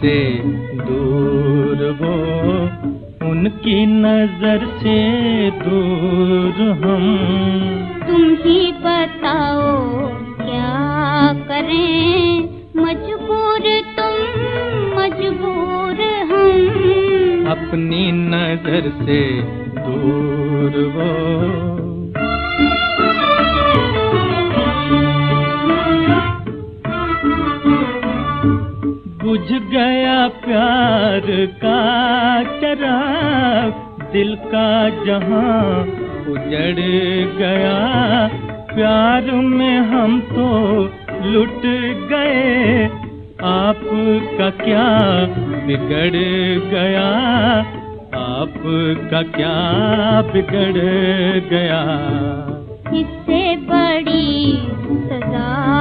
से दूर हो। उनकी नज़र से दूर हम। तुम ही बताओ क्या करें? मजबूर तुम मजबूर हम। अपनी नज़र से दूर हो। प्यार का चराग दिल का जहाँ उजड़ गया। प्यार में हम तो लुट गए। आपका क्या बिगड़ गया? आपका क्या बिगड़ गया? इससे बड़ी सजा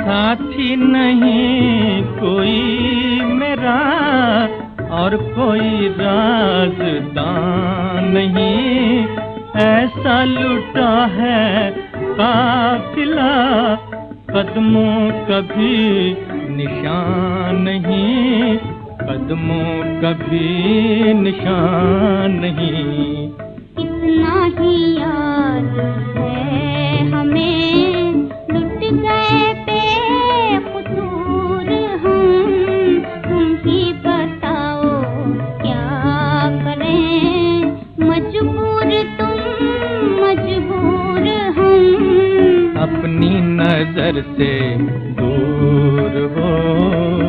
साथी नहीं कोई मेरा और कोई राजदान नहीं। ऐसा लुटा है काफिला कभी निशान नहीं कदमों कभी निशान नहीं। इतना ही याद है हमें लुट गए बेकसूर हम। तुम ही बताओ क्या करें? मजबूर तुम मजबूर हम। अपनी नज़र से दूर हो